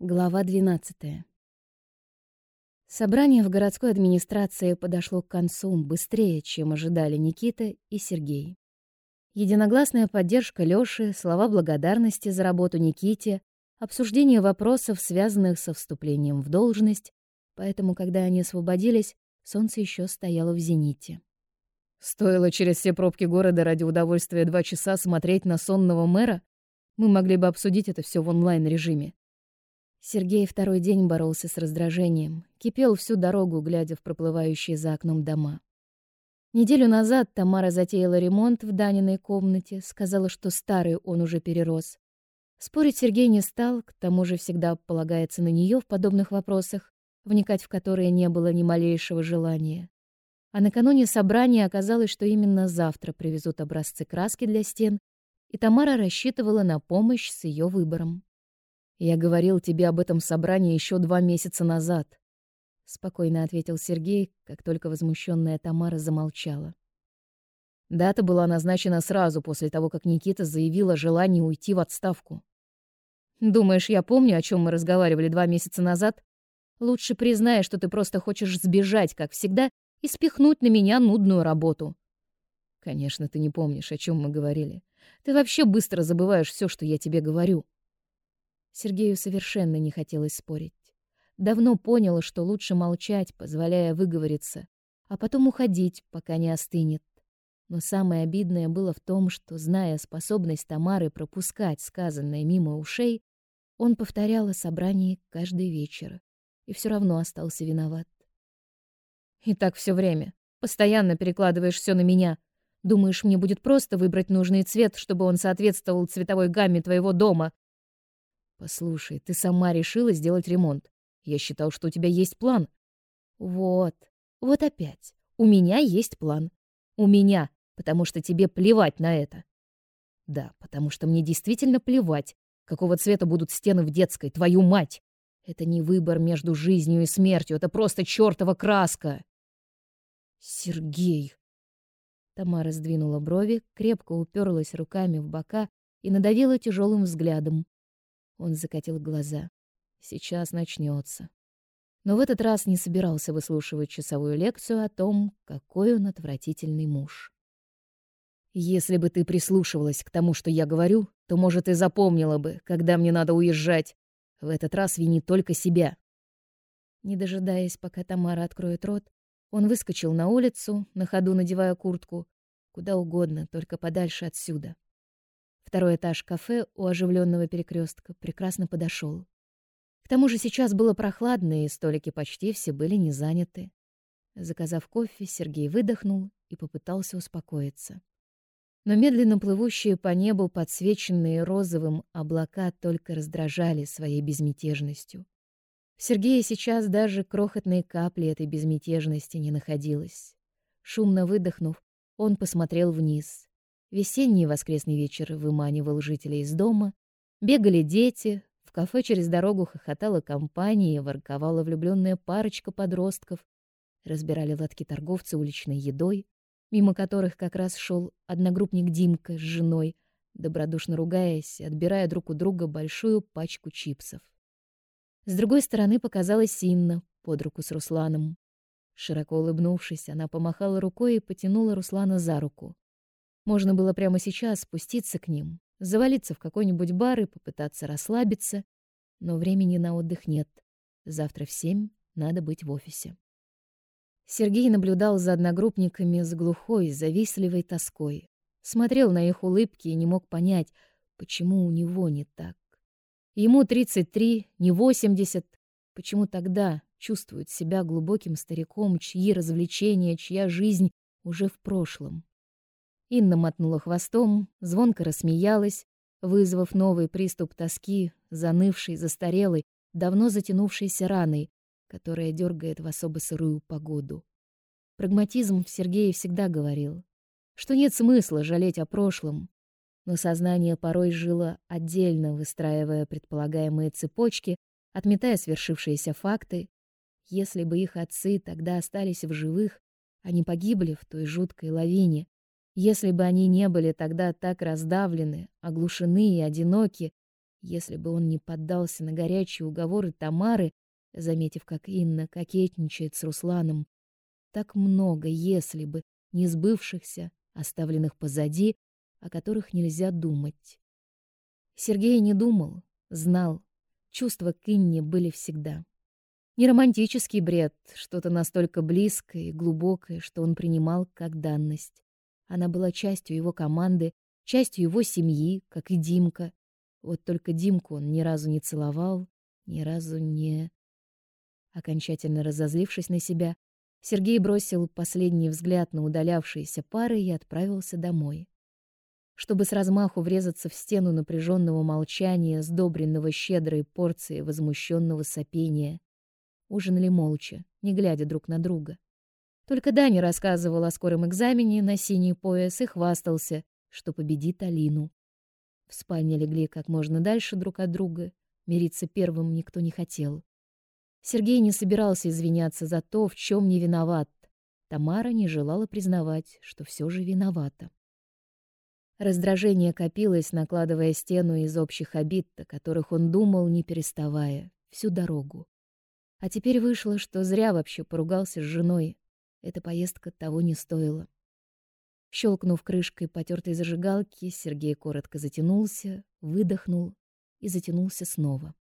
Глава 12. Собрание в городской администрации подошло к концу быстрее, чем ожидали Никита и Сергей. Единогласная поддержка Лёши, слова благодарности за работу Никите, обсуждение вопросов, связанных со вступлением в должность, поэтому, когда они освободились, солнце еще стояло в зените. Стоило через все пробки города ради удовольствия два часа смотреть на сонного мэра, мы могли бы обсудить это все в онлайн-режиме. Сергей второй день боролся с раздражением, кипел всю дорогу, глядя в проплывающие за окном дома. Неделю назад Тамара затеяла ремонт в Даниной комнате, сказала, что старый он уже перерос. Спорить Сергей не стал, к тому же всегда полагается на нее в подобных вопросах, вникать в которые не было ни малейшего желания. А накануне собрания оказалось, что именно завтра привезут образцы краски для стен, и Тамара рассчитывала на помощь с ее выбором. Я говорил тебе об этом собрании еще два месяца назад, спокойно ответил Сергей, как только возмущенная Тамара замолчала. Дата была назначена сразу после того, как Никита заявила желание уйти в отставку. Думаешь, я помню, о чем мы разговаривали два месяца назад? Лучше признай, что ты просто хочешь сбежать, как всегда, и спихнуть на меня нудную работу. Конечно, ты не помнишь, о чем мы говорили. Ты вообще быстро забываешь все, что я тебе говорю. Сергею совершенно не хотелось спорить. Давно понял, что лучше молчать, позволяя выговориться, а потом уходить, пока не остынет. Но самое обидное было в том, что, зная способность Тамары пропускать сказанное мимо ушей, он повторял о собрании каждый вечер и все равно остался виноват. «И так все время. Постоянно перекладываешь все на меня. Думаешь, мне будет просто выбрать нужный цвет, чтобы он соответствовал цветовой гамме твоего дома, Послушай, ты сама решила сделать ремонт. Я считал, что у тебя есть план. Вот. Вот опять. У меня есть план. У меня, потому что тебе плевать на это. Да, потому что мне действительно плевать, какого цвета будут стены в детской, твою мать. Это не выбор между жизнью и смертью, это просто чёртова краска. Сергей. Тамара сдвинула брови, крепко уперлась руками в бока и надавила тяжелым взглядом. Он закатил глаза. Сейчас начнется. Но в этот раз не собирался выслушивать часовую лекцию о том, какой он отвратительный муж. Если бы ты прислушивалась к тому, что я говорю, то, может, и запомнила бы, когда мне надо уезжать. В этот раз вини только себя. Не дожидаясь, пока Тамара откроет рот, он выскочил на улицу, на ходу надевая куртку, куда угодно, только подальше отсюда. Второй этаж кафе у оживленного перекрестка прекрасно подошел. К тому же сейчас было прохладно, и столики почти все были не заняты. Заказав кофе, Сергей выдохнул и попытался успокоиться. Но медленно плывущие по небу подсвеченные розовым облака только раздражали своей безмятежностью. В Сергее сейчас даже крохотной капли этой безмятежности не находилось. Шумно выдохнув, он посмотрел вниз. Весенний воскресный вечер выманивал жителей из дома. Бегали дети, в кафе через дорогу хохотала компания ворковала влюбленная парочка подростков. Разбирали лотки торговцы уличной едой, мимо которых как раз шел одногруппник Димка с женой, добродушно ругаясь, отбирая друг у друга большую пачку чипсов. С другой стороны показалась Инна под руку с Русланом. Широко улыбнувшись, она помахала рукой и потянула Руслана за руку. Можно было прямо сейчас спуститься к ним, завалиться в какой-нибудь бар и попытаться расслабиться, но времени на отдых нет. Завтра в семь надо быть в офисе. Сергей наблюдал за одногруппниками с глухой, завистливой тоской. Смотрел на их улыбки и не мог понять, почему у него не так. Ему 33, не 80. Почему тогда чувствует себя глубоким стариком, чьи развлечения, чья жизнь уже в прошлом? Инна мотнула хвостом, звонко рассмеялась, вызвав новый приступ тоски, занывший, застарелый, давно затянувшейся раной, которая дергает в особо сырую погоду. Прагматизм в Сергее всегда говорил, что нет смысла жалеть о прошлом, но сознание порой жило отдельно, выстраивая предполагаемые цепочки, отметая свершившиеся факты. Если бы их отцы тогда остались в живых, они погибли в той жуткой лавине, если бы они не были тогда так раздавлены, оглушены и одиноки, Если бы он не поддался на горячие уговоры Тамары, заметив, как Инна кокетничает с Русланом, так много, если бы, не сбывшихся, оставленных позади, о которых нельзя думать. Сергей не думал, знал. Чувства к Инне были всегда. Не романтический бред, что-то настолько близкое и глубокое, что он принимал как данность. Она была частью его команды, частью его семьи, как и Димка. Вот только Димку он ни разу не целовал, ни разу не... Окончательно разозлившись на себя, Сергей бросил последний взгляд на удалявшиеся пары и отправился домой. Чтобы с размаху врезаться в стену напряженного молчания, сдобренного щедрой порцией возмущенного сопения. Ужинали молча, не глядя друг на друга. Только Даня рассказывал о скором экзамене на синий пояс и хвастался, что победит Алину. В спальне легли как можно дальше друг от друга, мириться первым никто не хотел. Сергей не собирался извиняться за то, в чем не виноват. Тамара не желала признавать, что все же виновата. Раздражение копилось, накладывая стену из общих обид, о которых он думал, не переставая, всю дорогу. А теперь вышло, что зря вообще поругался с женой. Эта поездка того не стоила. Щелкнув крышкой потертой зажигалки, Сергей коротко затянулся, выдохнул и затянулся снова.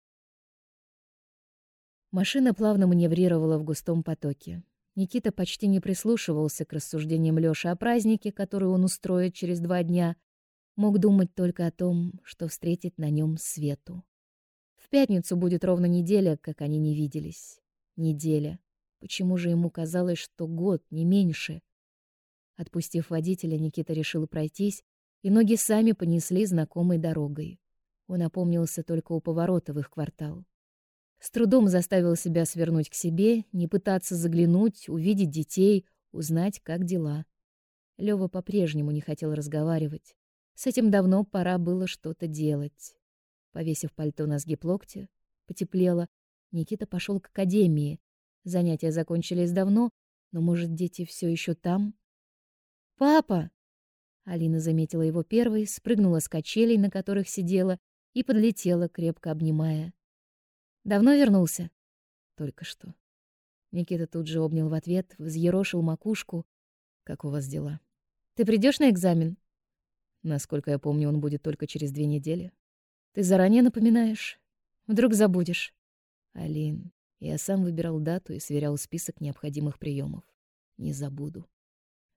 Машина плавно маневрировала в густом потоке. Никита почти не прислушивался к рассуждениям Лёши о празднике, который он устроит через два дня. Мог думать только о том, что встретит на нем Свету. В пятницу будет ровно неделя, как они не виделись. Неделя. Почему же ему казалось, что год, не меньше? Отпустив водителя, Никита решил пройтись, и ноги сами понесли знакомой дорогой. Он опомнился только у поворота в их квартал. С трудом заставил себя свернуть к себе, не пытаться заглянуть, увидеть детей, узнать, как дела. Лёва по-прежнему не хотел разговаривать. С этим давно пора было что-то делать. Повесив пальто на сгиб локтя, потеплело, Никита пошел к академии. Занятия закончились давно, но, может, дети все еще там? «Папа!» Алина заметила его первой, спрыгнула с качелей, на которых сидела, и подлетела, крепко обнимая. Давно вернулся? Только что. Никита тут же обнял в ответ, взъерошил макушку. Как у вас дела? Ты придешь на экзамен? Насколько я помню, он будет только через две недели. Ты заранее напоминаешь? Вдруг забудешь? Алин, я сам выбирал дату и сверял список необходимых приемов. Не забуду.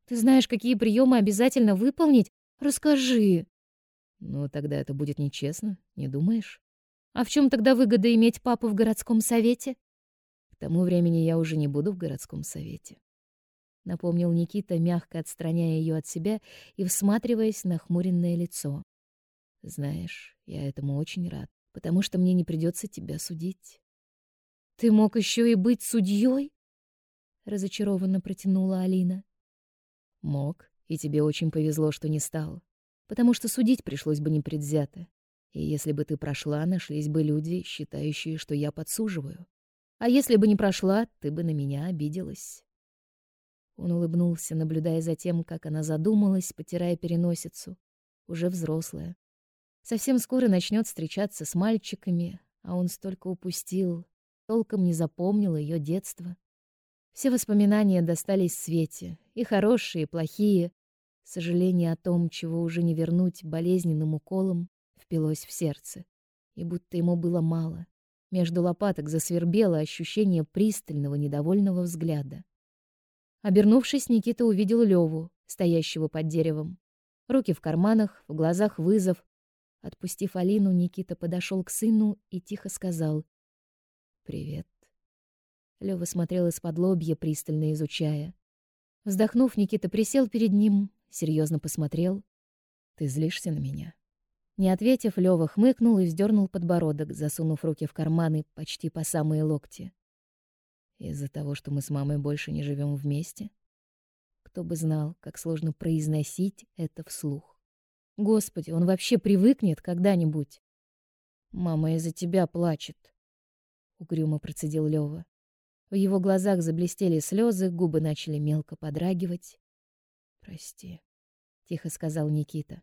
Ты знаешь, какие приемы обязательно выполнить? Расскажи. Ну, тогда это будет нечестно, не думаешь? А в чем тогда выгода иметь папу в городском совете? К тому времени я уже не буду в городском совете. Напомнил Никита, мягко отстраняя ее от себя и всматриваясь на хмуренное лицо. Знаешь, я этому очень рад, потому что мне не придется тебя судить. Ты мог еще и быть судьей? разочарованно протянула Алина. Мог, и тебе очень повезло, что не стал, потому что судить пришлось бы непредвзято. И если бы ты прошла, нашлись бы люди, считающие, что я подсуживаю. А если бы не прошла, ты бы на меня обиделась. Он улыбнулся, наблюдая за тем, как она задумалась, потирая переносицу, уже взрослая. Совсем скоро начнет встречаться с мальчиками, а он столько упустил, толком не запомнил ее детство. Все воспоминания достались Свете, и хорошие, и плохие. Сожаление о том, чего уже не вернуть болезненным уколом, впилось в сердце, и будто ему было мало. Между лопаток засвербело ощущение пристального недовольного взгляда. Обернувшись, Никита увидел Леву, стоящего под деревом. Руки в карманах, в глазах вызов. Отпустив Алину, Никита подошел к сыну и тихо сказал «Привет». Лёва смотрел из-под лобья, пристально изучая. Вздохнув, Никита присел перед ним, серьезно посмотрел. «Ты злишься на меня?» Не ответив, Лёва хмыкнул и вздернул подбородок, засунув руки в карманы почти по самые локти. Из-за того, что мы с мамой больше не живем вместе? Кто бы знал, как сложно произносить это вслух. Господи, он вообще привыкнет когда-нибудь? Мама из-за тебя плачет, угрюмо процедил Лёва. В его глазах заблестели слезы, губы начали мелко подрагивать. Прости, тихо сказал Никита.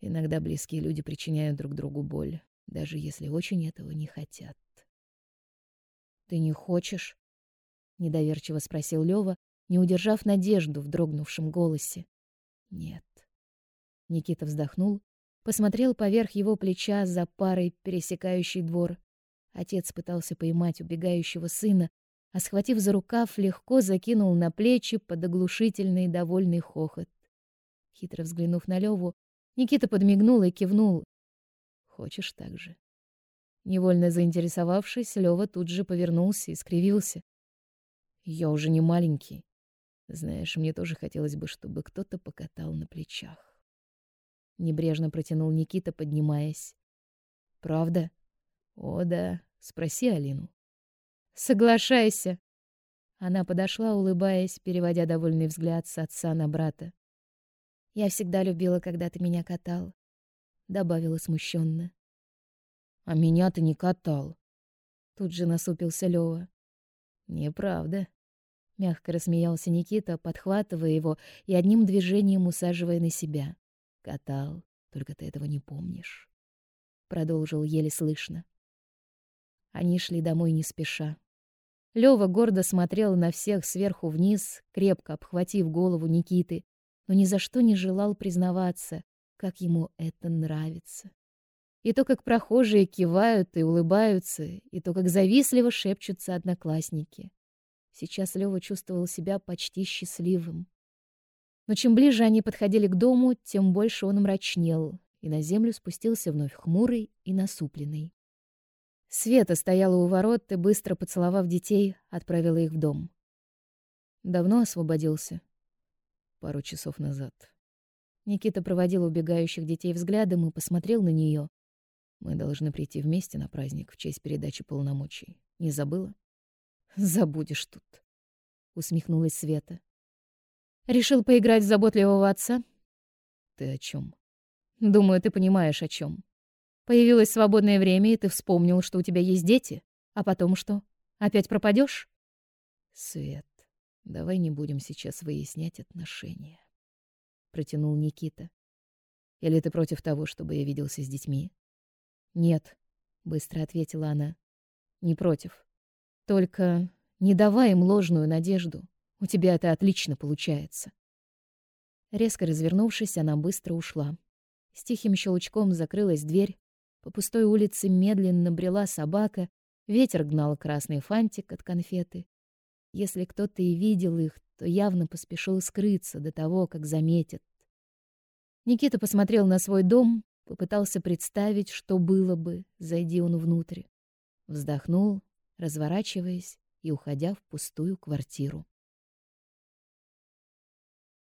Иногда близкие люди причиняют друг другу боль. даже если очень этого не хотят. Ты не хочешь? недоверчиво спросил Лёва, не удержав надежду в дрогнувшем голосе. Нет. Никита вздохнул, посмотрел поверх его плеча за парой, пересекающий двор. Отец пытался поймать убегающего сына, а схватив за рукав, легко закинул на плечи под оглушительный довольный хохот. Хитро взглянув на Леву, Никита подмигнул и кивнул. Хочешь так же? Невольно заинтересовавшись, Лева тут же повернулся и скривился. Я уже не маленький. Знаешь, мне тоже хотелось бы, чтобы кто-то покатал на плечах. Небрежно протянул Никита, поднимаясь. Правда? О, да. Спроси Алину. Соглашайся. Она подошла, улыбаясь, переводя довольный взгляд с отца на брата. Я всегда любила, когда ты меня катал, добавила смущенно. А меня ты не катал. Тут же насупился Лёва. Неправда. Мягко рассмеялся Никита, подхватывая его и одним движением усаживая на себя. Катал, только ты этого не помнишь. Продолжил еле слышно. Они шли домой не спеша. Лёва гордо смотрел на всех сверху вниз, крепко обхватив голову Никиты, но ни за что не желал признаваться, как ему это нравится. И то, как прохожие кивают и улыбаются, и то, как завистливо шепчутся одноклассники. Сейчас Лёва чувствовал себя почти счастливым. Но чем ближе они подходили к дому, тем больше он мрачнел, и на землю спустился вновь хмурый и насупленный. Света стояла у ворот и, быстро поцеловав детей, отправила их в дом. Давно освободился? Пару часов назад. Никита проводил убегающих детей взглядом и посмотрел на нее. Мы должны прийти вместе на праздник в честь передачи полномочий. Не забыла? Забудешь тут, усмехнулась Света. Решил поиграть в заботливого отца? Ты о чем? Думаю, ты понимаешь, о чем. Появилось свободное время, и ты вспомнил, что у тебя есть дети. А потом что? Опять пропадешь? Свет, давай не будем сейчас выяснять отношения. Протянул Никита. Или ты против того, чтобы я виделся с детьми? Нет, быстро ответила она. Не против. Только не давай им ложную надежду. У тебя это отлично получается. Резко развернувшись, она быстро ушла. С тихим щелчком закрылась дверь. По пустой улице медленно брела собака. Ветер гнал красный фантик от конфеты. Если кто-то и видел их, то явно поспешил скрыться до того, как заметят. Никита посмотрел на свой дом, попытался представить, что было бы, зайди он внутрь. Вздохнул разворачиваясь и уходя в пустую квартиру.